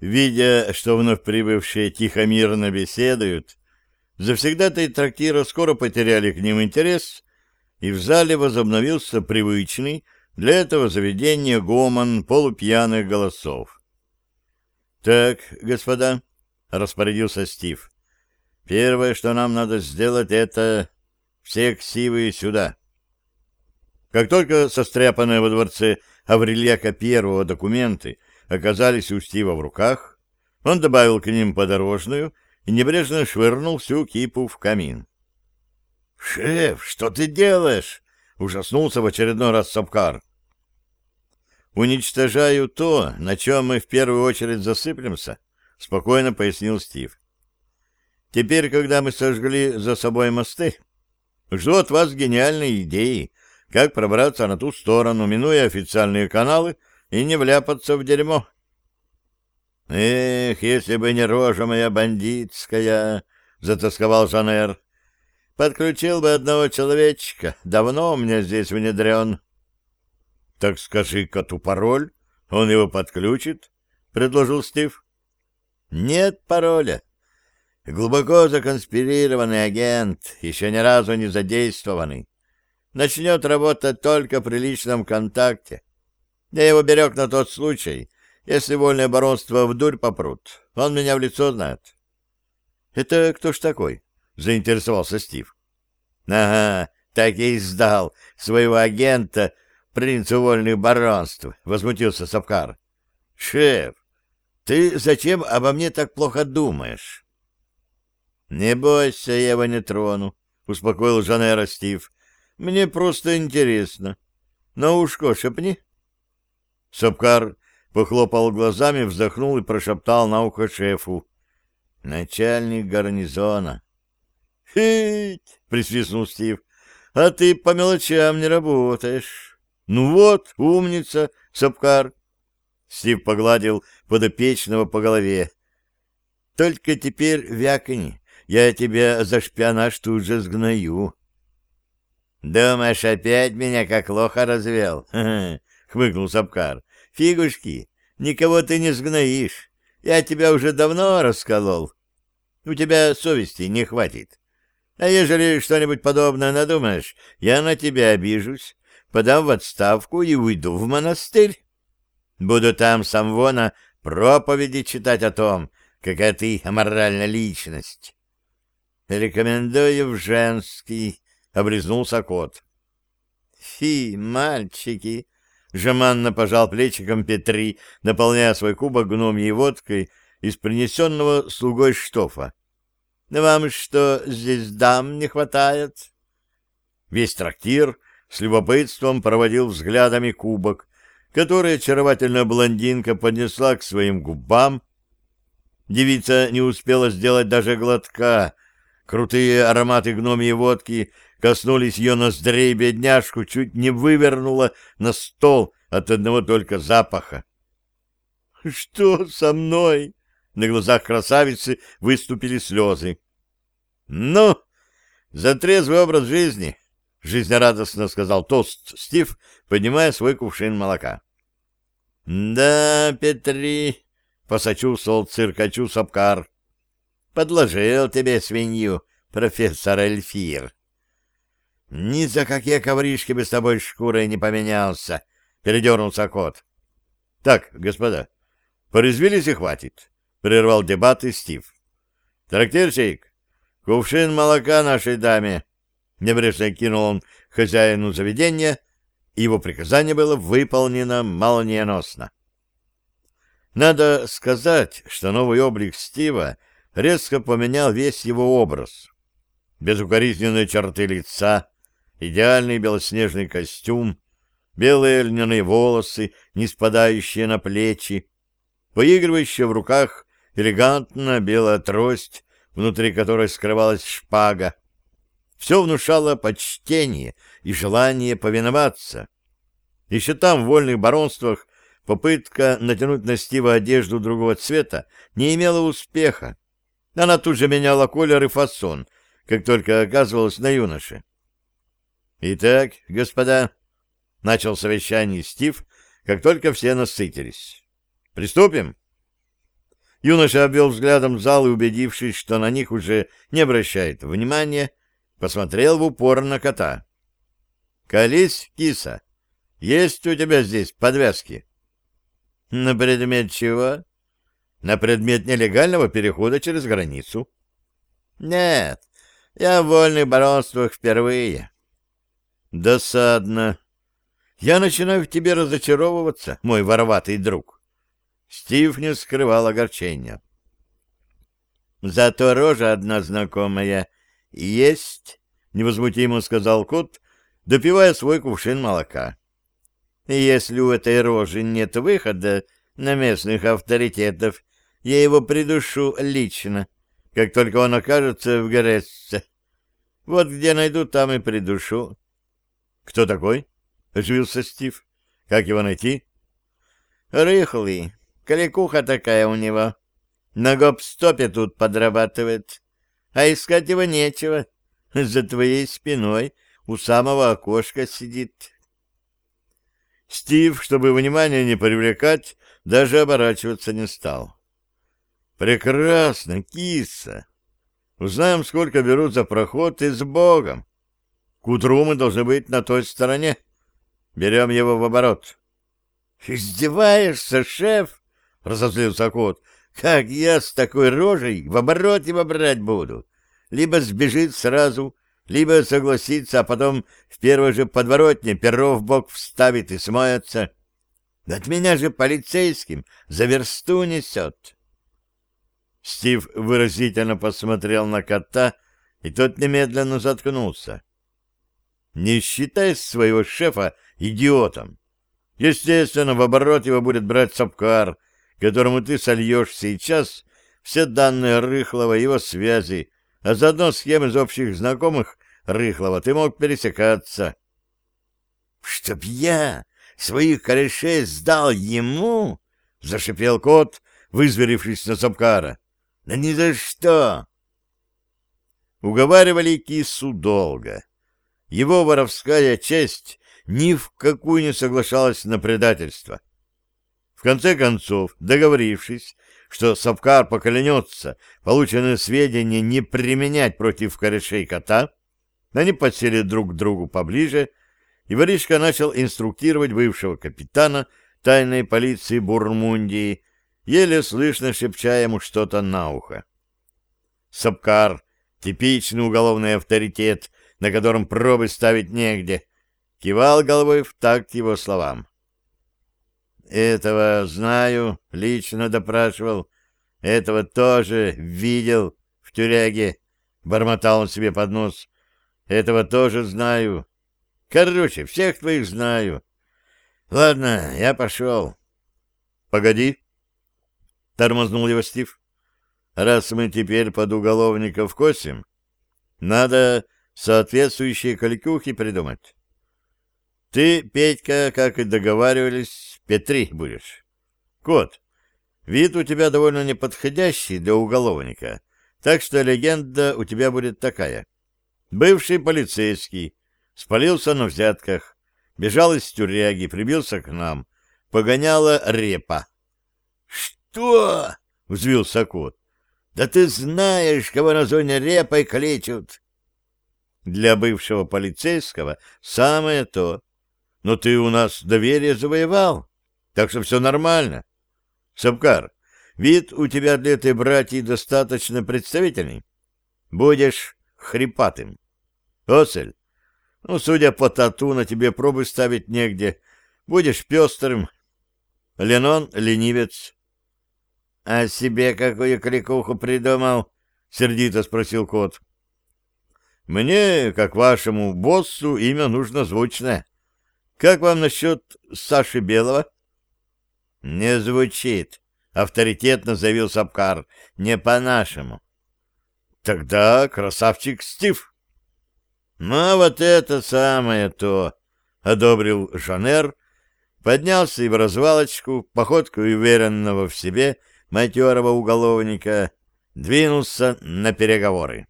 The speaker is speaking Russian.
Видя, что вновь прибывшие тихо-мирно беседуют, завсегдатые трактира скоро потеряли к ним интерес, и в зале возобновился привычный для этого заведения гомон полупьяных голосов. — Так, господа, — распорядился Стив, — первое, что нам надо сделать, это все ксивы сюда. Как только состряпанные во дворце Аврельяка первого документы оказались у Стива в руках, он добавил к ним подорожную и небрежно швырнул всю кипу в камин. — Шеф, что ты делаешь? — ужаснулся в очередной раз Сапкар. — Уничтожаю то, на чем мы в первую очередь засыплемся, — спокойно пояснил Стив. — Теперь, когда мы сожгли за собой мосты, жду от вас гениальные идеи, как пробраться на ту сторону, минуя официальные каналы и не вляпаться в дерьмо. «Эх, если бы не рожа моя бандитская!» — затасковал Жанер. «Подключил бы одного человечка. Давно у меня здесь внедрен». «Так скажи коту пароль, он его подключит», — предложил Стив. «Нет пароля. Глубоко законспирированный агент, еще ни разу не задействованный начнет работать только при личном контакте. Я его берег на тот случай, если вольное баронство в дурь попрут. Он меня в лицо знает. — Это кто ж такой? — заинтересовался Стив. — Ага, так и сдал своего агента принцу вольных баронств, — возмутился Сапкар. — Шеф, ты зачем обо мне так плохо думаешь? — Не бойся, я его не трону, — успокоил Жанера Стив. Мне просто интересно. На ушко шепни. Сапкар похлопал глазами, вздохнул и прошептал на ухо шефу. Начальник гарнизона. «Хить!» — присвистнул Стив. «А ты по мелочам не работаешь». «Ну вот, умница, Сапкар!» Стив погладил подопечного по голове. «Только теперь вякни, я тебя за шпионаж тут же сгною». «Думаешь, опять меня как лоха развел?» — хмыкнул Сапкар. «Фигушки, никого ты не сгноишь. Я тебя уже давно расколол. У тебя совести не хватит. А ежели что-нибудь подобное надумаешь, я на тебя обижусь, подам в отставку и уйду в монастырь. Буду там самвона проповеди читать о том, какая ты аморальная личность. Рекомендую в женский, — облизнулся кот. «Фи, мальчики!» — жеманно пожал плечиком Петри, наполняя свой кубок гномьей водкой из принесенного слугой штофа. «Вам что, здесь дам не хватает?» Весь трактир с любопытством проводил взглядами кубок, который очаровательная блондинка поднесла к своим губам. Девица не успела сделать даже глотка. Крутые ароматы гномьей водки коснулись ее ноздрей, бедняжку чуть не вывернула на стол от одного только запаха. — Что со мной? — на глазах красавицы выступили слезы. — Ну, за трезвый образ жизни, — жизнерадостно сказал тост Стив, поднимая свой кувшин молока. — Да, Петри, — посочувствовал циркачу Сапкар, — подложил тебе свинью профессор Эльфир. — ни за какие ковришки бы с тобой шкурой не поменялся, — передернулся кот. — Так, господа, порезвились и хватит, — прервал дебаты Стив. — Трактирщик, кувшин молока нашей даме, — небрежно кинул он хозяину заведения, и его приказание было выполнено молниеносно. Надо сказать, что новый облик Стива резко поменял весь его образ. Безукоризненные черты лица, идеальный белоснежный костюм, белые льняные волосы, не спадающие на плечи, поигрывающая в руках элегантная белая трость, внутри которой скрывалась шпага. Все внушало почтение и желание повиноваться. Еще там, в вольных баронствах, попытка натянуть на Стива одежду другого цвета не имела успеха. Она тут же меняла колер и фасон, как только оказывалась на юноше. «Итак, господа», — начал совещание Стив, как только все насытились. «Приступим?» Юноша обвел взглядом зал и, убедившись, что на них уже не обращает внимания, посмотрел в упор на кота. — Колись, киса, есть у тебя здесь подвязки? — На предмет чего? — На предмет нелегального перехода через границу. — Нет, я в вольных баронствах впервые. — Досадно. Я начинаю в тебе разочаровываться, мой вороватый друг. — Стив не скрывал огорчения. «Зато рожа одна знакомая есть», — невозмутимо сказал кот, допивая свой кувшин молока. «Если у этой рожи нет выхода на местных авторитетов, я его придушу лично, как только он окажется в Грессе. Вот где найду, там и придушу». «Кто такой?» — оживился Стив. «Как его найти?» «Рыхлый, Кликуха такая у него. На гоп-стопе тут подрабатывает. А искать его нечего. За твоей спиной у самого окошка сидит. Стив, чтобы внимание не привлекать, даже оборачиваться не стал. «Прекрасно, киса. Узнаем, сколько берут за проход и с Богом. К утру мы должны быть на той стороне. Берем его в оборот». «Издеваешься, шеф?» — разозлился кот. «Как я с такой рожей в обороте брать буду? Либо сбежит сразу, либо согласится, а потом в первой же подворотне перо в бок вставит и смоется. От меня же полицейским за версту несет». Стив выразительно посмотрел на кота, и тот немедленно заткнулся. «Не считай своего шефа идиотом. Естественно, в оборот его будет брать Сапкар — которому ты сольешь сейчас все данные Рыхлова и его связи, а заодно с кем из общих знакомых Рыхлова ты мог пересекаться. — Чтоб я своих корешей сдал ему? — зашипел кот, вызверившись на Сапкара. — Да ни за что! Уговаривали кису долго. Его воровская честь ни в какую не соглашалась на предательство. — в конце концов, договорившись, что Сапкар поклянется полученные сведения не применять против корешей кота, они подсели друг к другу поближе, и воришка начал инструктировать бывшего капитана тайной полиции Бурмундии, еле слышно шепча ему что-то на ухо. Сапкар, типичный уголовный авторитет, на котором пробы ставить негде, кивал головой в такт его словам. Этого знаю, лично допрашивал. Этого тоже видел в тюряге. Бормотал он себе под нос. Этого тоже знаю. Короче, всех твоих знаю. Ладно, я пошел. Погоди. Тормознул его Стив. Раз мы теперь под уголовников косим, надо соответствующие колькухи придумать. Ты, Петька, как и договаривались, Петри будешь. Кот, вид у тебя довольно неподходящий для уголовника, так что легенда у тебя будет такая. Бывший полицейский, спалился на взятках, бежал из тюряги, прибился к нам, погоняла репа. — Что? — взвился кот. — Да ты знаешь, кого на зоне репой кличут. Для бывшего полицейского самое то. Но ты у нас доверие завоевал так что все нормально. Сапкар, вид у тебя для этой братьи достаточно представительный. Будешь хрипатым. Осель, ну, судя по тату, на тебе пробы ставить негде. Будешь пестрым. Ленон — ленивец. — А себе какую крикуху придумал? — сердито спросил кот. — Мне, как вашему боссу, имя нужно звучное. Как вам насчет Саши Белого? — «Не звучит», — авторитетно заявил Сапкар. «Не по-нашему». «Тогда красавчик Стив». «Ну, вот это самое то», — одобрил Жанер, поднялся и в развалочку, походку уверенного в себе матерого уголовника, двинулся на переговоры.